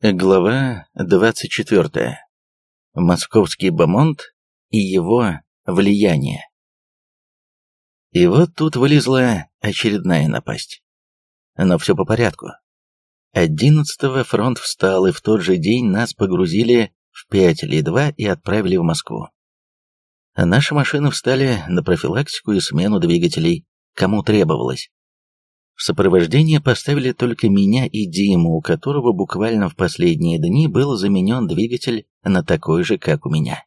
Глава 24. Московский бомонд и его влияние. И вот тут вылезла очередная напасть. Но все по порядку. 11-го фронт встал, и в тот же день нас погрузили в 5 Ли-2 и отправили в Москву. Наши машины встали на профилактику и смену двигателей, кому требовалось. В сопровождение поставили только меня и Диму, у которого буквально в последние дни был заменен двигатель на такой же, как у меня.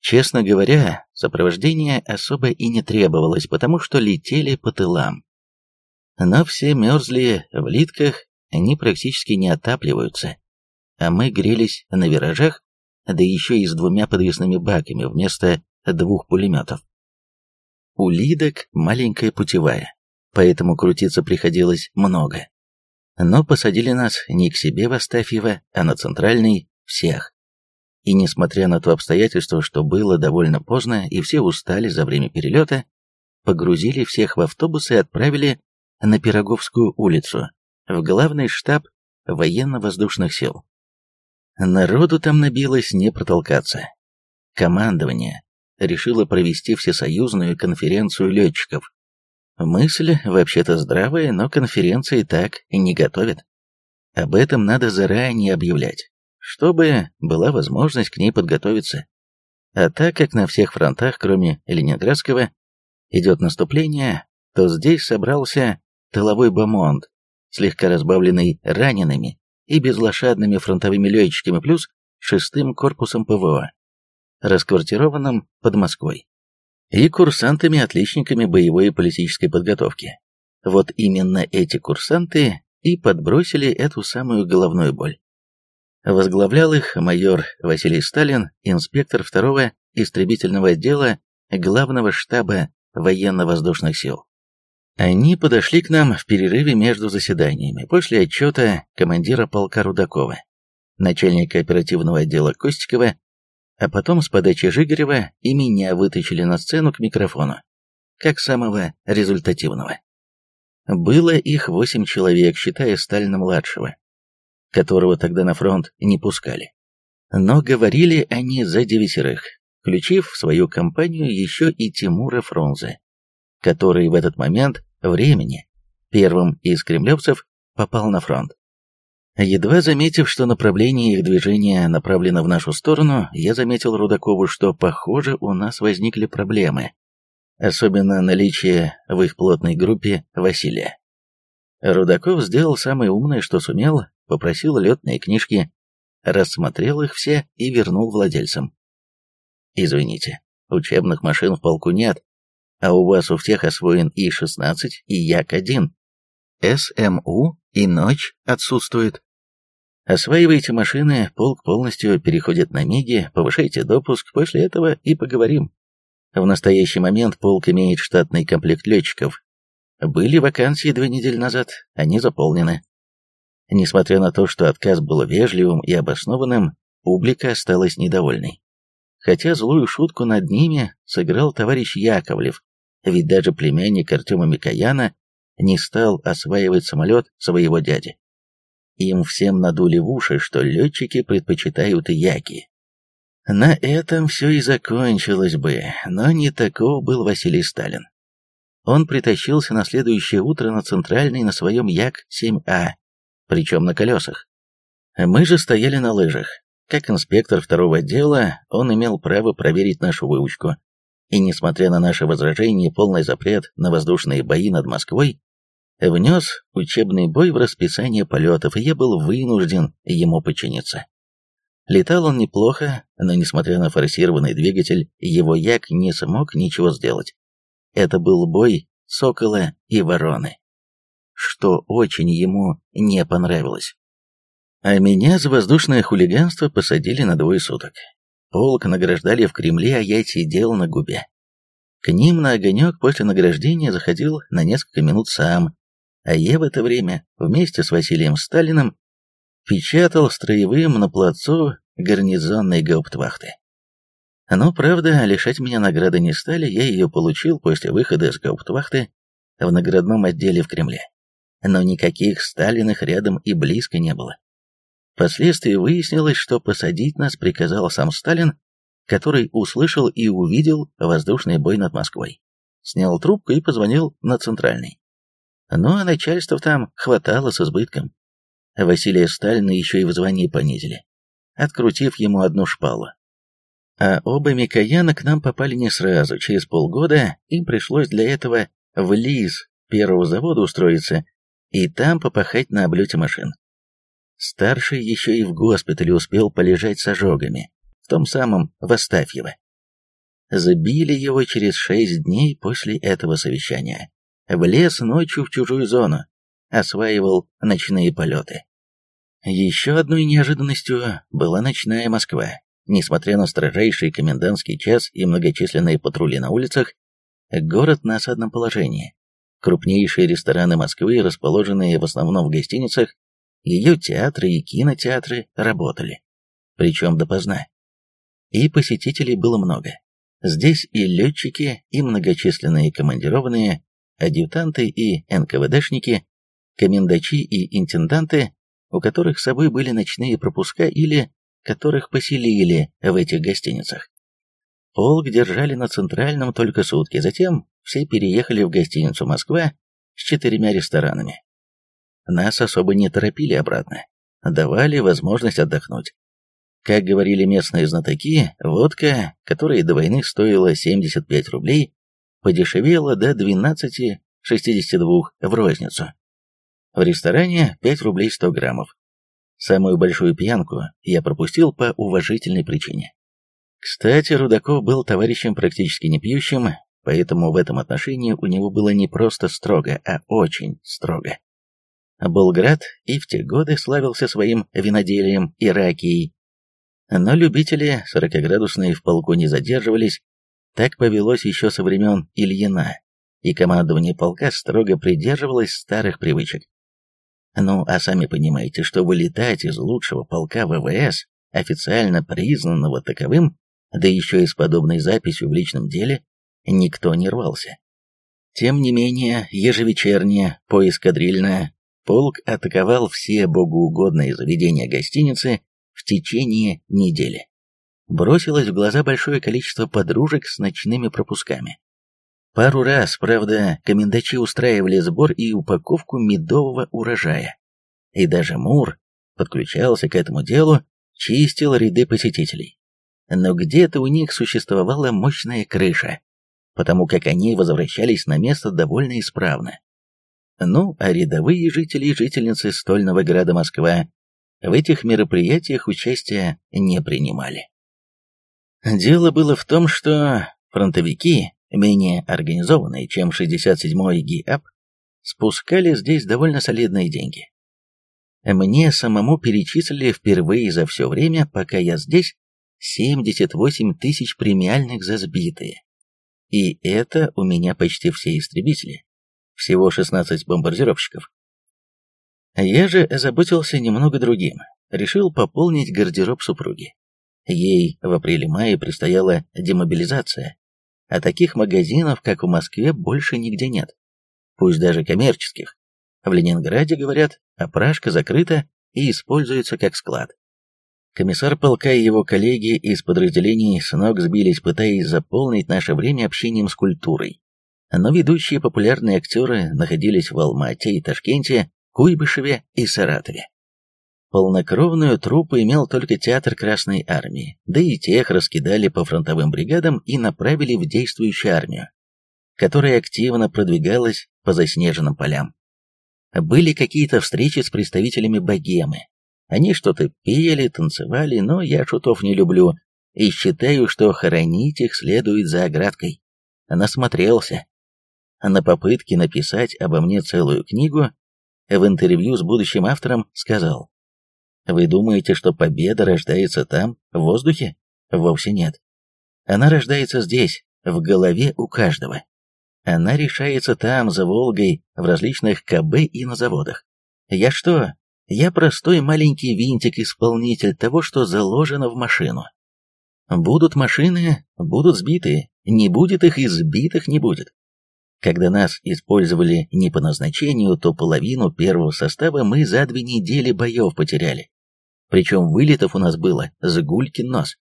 Честно говоря, сопровождение особо и не требовалось, потому что летели по тылам. Но все мерзли в литках, они практически не отапливаются. А мы грелись на виражах, да еще и с двумя подвесными баками вместо двух пулеметов. У лидок маленькая путевая, поэтому крутиться приходилось много. Но посадили нас не к себе в Астафьево, а на центральный всех. И несмотря на то обстоятельство, что было довольно поздно и все устали за время перелета, погрузили всех в автобус и отправили на Пироговскую улицу, в главный штаб военно-воздушных сил. Народу там набилось не протолкаться. Командование решило провести всесоюзную конференцию летчиков, Мысль вообще-то здравая, но конференции так не готовят. Об этом надо заранее объявлять, чтобы была возможность к ней подготовиться. А так как на всех фронтах, кроме Ленинградского, идет наступление, то здесь собрался тыловой бомонд, слегка разбавленный ранеными и безлошадными фронтовыми летчиками плюс шестым корпусом ПВО, расквартированным под Москвой и курсантами-отличниками боевой и политической подготовки. Вот именно эти курсанты и подбросили эту самую головную боль. Возглавлял их майор Василий Сталин, инспектор второго истребительного отдела главного штаба военно-воздушных сил. Они подошли к нам в перерыве между заседаниями, после отчета командира полка Рудакова, начальника оперативного отдела Костикова а потом с подачи Жигарева и меня вытащили на сцену к микрофону, как самого результативного. Было их восемь человек, считая Сталина-младшего, которого тогда на фронт не пускали. Но говорили они за девятерых, включив в свою компанию еще и Тимура Фрунзе, который в этот момент времени первым из кремлевцев попал на фронт. Едва заметив, что направление их движения направлено в нашу сторону, я заметил Рудакову, что, похоже, у нас возникли проблемы. Особенно наличие в их плотной группе Василия. Рудаков сделал самое умное, что сумел, попросил летные книжки, рассмотрел их все и вернул владельцам. «Извините, учебных машин в полку нет, а у вас у всех освоен И-16 и Як-1. СМУ и ночь отсутствует. Осваивайте машины, полк полностью переходит на МИГи, повышайте допуск, после этого и поговорим. В настоящий момент полк имеет штатный комплект летчиков. Были вакансии две недели назад, они заполнены. Несмотря на то, что отказ был вежливым и обоснованным, публика осталась недовольной. Хотя злую шутку над ними сыграл товарищ Яковлев, ведь даже племянник Артема Микояна не стал осваивать самолет своего дяди. Им всем надули в уши, что летчики предпочитают яки. На этом все и закончилось бы, но не таков был Василий Сталин. Он притащился на следующее утро на центральный на своем Як-7А, причем на колесах. Мы же стояли на лыжах. Как инспектор второго отдела, он имел право проверить нашу выучку. И несмотря на наше возражение полный запрет на воздушные бои над Москвой, внес учебный бой в расписание полетов, и я был вынужден ему подчиниться. Летал он неплохо, но, несмотря на форсированный двигатель, его як не смог ничего сделать. Это был бой сокола и вороны, что очень ему не понравилось. А меня за воздушное хулиганство посадили на двое суток. Полк награждали в Кремле, а я сидел на губе. К ним на огонек после награждения заходил на несколько минут сам, а я в это время вместе с Василием Сталиным печатал строевым на плацу гарнизонной гауптвахты. Но, правда, лишать меня награды не стали, я ее получил после выхода из гауптвахты в наградном отделе в Кремле. Но никаких Сталиных рядом и близко не было. Впоследствии выяснилось, что посадить нас приказал сам Сталин, который услышал и увидел воздушный бой над Москвой. Снял трубку и позвонил на центральный. Ну а начальства там хватало с избытком. Василия Сталина еще и в звании понизили, открутив ему одну шпалу. А оба Микояна к нам попали не сразу, через полгода им пришлось для этого в ЛИЗ первого завода устроиться и там попахать на облете машин. Старший еще и в госпитале успел полежать с ожогами, в том самом Востафьево. Забили его через шесть дней после этого совещания. Влез ночью в чужую зону, осваивал ночные полеты. Еще одной неожиданностью была ночная Москва. Несмотря на строжайший комендантский час и многочисленные патрули на улицах, город на осадном положении. Крупнейшие рестораны Москвы, расположенные в основном в гостиницах, ее театры и кинотеатры работали. Причем допоздна. И посетителей было много. Здесь и летчики, и многочисленные командированные, адъютанты и НКВДшники, комендачи и интенданты, у которых с собой были ночные пропуска или которых поселили в этих гостиницах. Полк держали на Центральном только сутки, затем все переехали в гостиницу «Москва» с четырьмя ресторанами. Нас особо не торопили обратно, давали возможность отдохнуть. Как говорили местные знатоки, водка, которая до войны стоила 75 рублей, подешевела до 12,62 в розницу. В ресторане 5 рублей 100 граммов. Самую большую пьянку я пропустил по уважительной причине. Кстати, Рудаков был товарищем практически не пьющим, поэтому в этом отношении у него было не просто строго, а очень строго. Болград и в те годы славился своим виноделием и ракией. Но любители сорокоградусные в полку не задерживались, так повелось еще со времен Ильина, и командование полка строго придерживалось старых привычек. Ну, а сами понимаете, что вылетать из лучшего полка ВВС, официально признанного таковым, да еще и с подобной записью в личном деле, никто не рвался. Тем не менее, ежевечернее, поэскадрильное, полк атаковал все богоугодные заведения гостиницы в течение недели. Бросилось в глаза большое количество подружек с ночными пропусками. Пару раз, правда, комендачи устраивали сбор и упаковку медового урожая. И даже Мур подключался к этому делу, чистил ряды посетителей. Но где-то у них существовала мощная крыша, потому как они возвращались на место довольно исправно. Ну, а рядовые жители и жительницы стольного града Москва в этих мероприятиях участия не принимали. Дело было в том, что фронтовики, менее организованные, чем 67-й ГИАП, спускали здесь довольно солидные деньги. Мне самому перечислили впервые за все время, пока я здесь, 78 тысяч премиальных за сбитые. И это у меня почти все истребители всего 16 бомбардировщиков. Я же озаботился немного другим, решил пополнить гардероб супруги. Ей в апреле-мае предстояла демобилизация, а таких магазинов, как в Москве, больше нигде нет, пусть даже коммерческих. В Ленинграде, говорят, опрашка закрыта и используется как склад. Комиссар полка и его коллеги из подразделений с ног сбились, пытаясь заполнить наше время общением с культурой но ведущие популярные актеры находились в Алмате и Ташкенте, Куйбышеве и Саратове. Полнокровную труппу имел только театр Красной Армии, да и тех раскидали по фронтовым бригадам и направили в действующую армию, которая активно продвигалась по заснеженным полям. Были какие-то встречи с представителями богемы. Они что-то пели, танцевали, но я шутов не люблю и считаю, что хоронить их следует за оградкой. Насмотрелся на попытке написать обо мне целую книгу, в интервью с будущим автором сказал, «Вы думаете, что победа рождается там, в воздухе? Вовсе нет. Она рождается здесь, в голове у каждого. Она решается там, за Волгой, в различных КБ и на заводах. Я что? Я простой маленький винтик-исполнитель того, что заложено в машину. Будут машины, будут сбитые, не будет их и сбитых не будет. Когда нас использовали не по назначению, то половину первого состава мы за две недели боев потеряли. Причем вылетов у нас было с гулькин нос.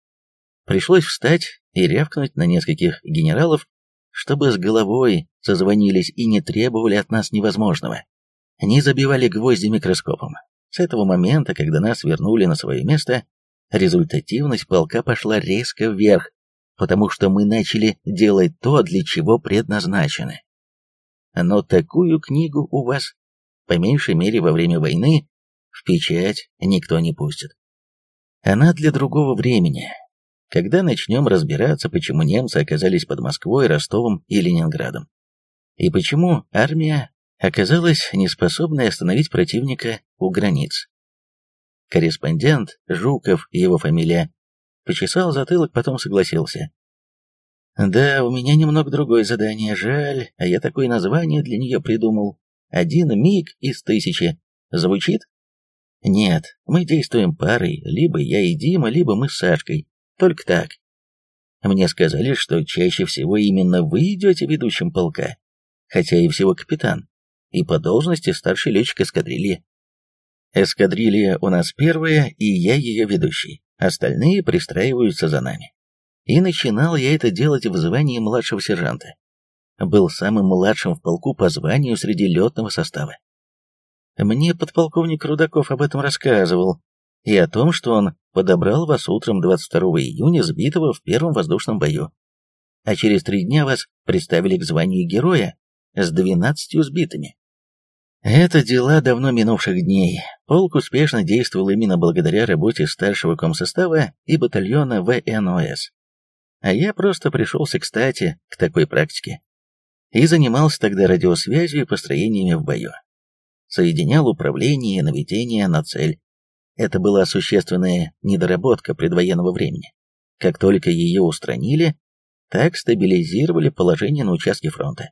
Пришлось встать и рявкнуть на нескольких генералов, чтобы с головой созвонились и не требовали от нас невозможного. Не забивали гвозди микроскопом. С этого момента, когда нас вернули на свое место, результативность полка пошла резко вверх, потому что мы начали делать то, для чего предназначены. Но такую книгу у вас, по меньшей мере во время войны, в печать никто не пустит. Она для другого времени, когда начнем разбираться, почему немцы оказались под Москвой, Ростовом и Ленинградом. И почему армия оказалась неспособной остановить противника у границ. Корреспондент, Жуков, его фамилия, почесал затылок, потом согласился. «Да, у меня немного другое задание, жаль, а я такое название для нее придумал. Один миг из тысячи. Звучит?» «Нет, мы действуем парой, либо я и Дима, либо мы с Сашкой. Только так. Мне сказали, что чаще всего именно вы идете ведущим полка, хотя и всего капитан, и по должности старший летчик эскадрильи. Эскадрилья у нас первая, и я ее ведущий, остальные пристраиваются за нами. И начинал я это делать в звании младшего сержанта. Был самым младшим в полку по званию среди летного состава. Мне подполковник Рудаков об этом рассказывал, и о том, что он подобрал вас утром 22 июня, сбитого в первом воздушном бою. А через три дня вас представили к званию героя с двенадцатью сбитыми. Это дела давно минувших дней. Полк успешно действовал именно благодаря работе старшего комсостава и батальона ВНОС. А я просто пришелся кстати к такой практике. И занимался тогда радиосвязью и построениями в бою. Соединял управление и наведение на цель, это была существенная недоработка предвоенного времени. Как только ее устранили, так стабилизировали положение на участке фронта.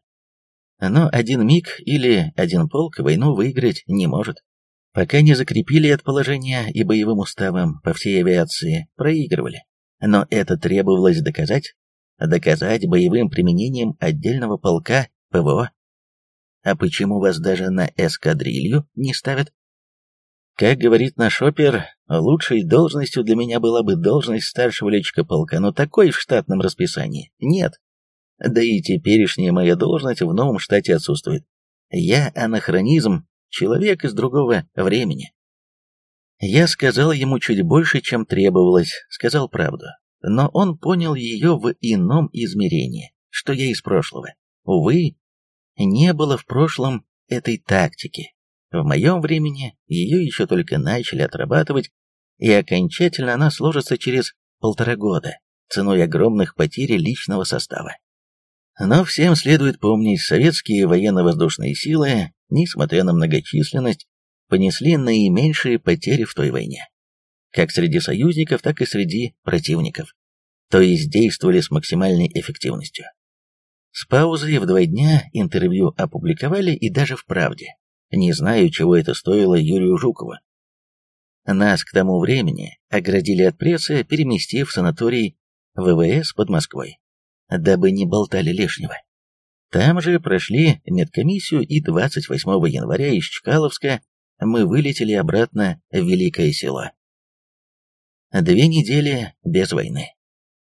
Но один миг или один полк войну выиграть не может. Пока не закрепили это положение и боевым уставом по всей авиации, проигрывали. Но это требовалось доказать. Доказать боевым применением отдельного полка ПВО. А почему вас даже на эскадрилью не ставят? Как говорит наш опер, лучшей должностью для меня была бы должность старшего летчика полка, но такой в штатном расписании нет. Да и теперешняя моя должность в новом штате отсутствует. Я анахронизм, человек из другого времени. Я сказал ему чуть больше, чем требовалось, сказал правду. Но он понял ее в ином измерении, что я из прошлого. Увы, не было в прошлом этой тактики, в моем времени ее еще только начали отрабатывать, и окончательно она сложится через полтора года, ценой огромных потерь личного состава. Но всем следует помнить, советские военно-воздушные силы, несмотря на многочисленность, понесли наименьшие потери в той войне. Как среди союзников, так и среди противников. То есть действовали с максимальной эффективностью. С паузой в два дня интервью опубликовали и даже в «Правде». Не знаю, чего это стоило Юрию Жукову. Нас к тому времени оградили от прессы, переместив в санаторий ВВС под Москвой, дабы не болтали лишнего. Там же прошли медкомиссию, и 28 января из Чкаловска мы вылетели обратно в Великое село. Две недели без войны.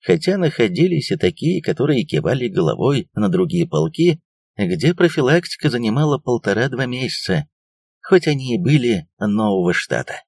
Хотя находились и такие, которые кивали головой на другие полки, где профилактика занимала полтора-два месяца, хоть они и были нового штата.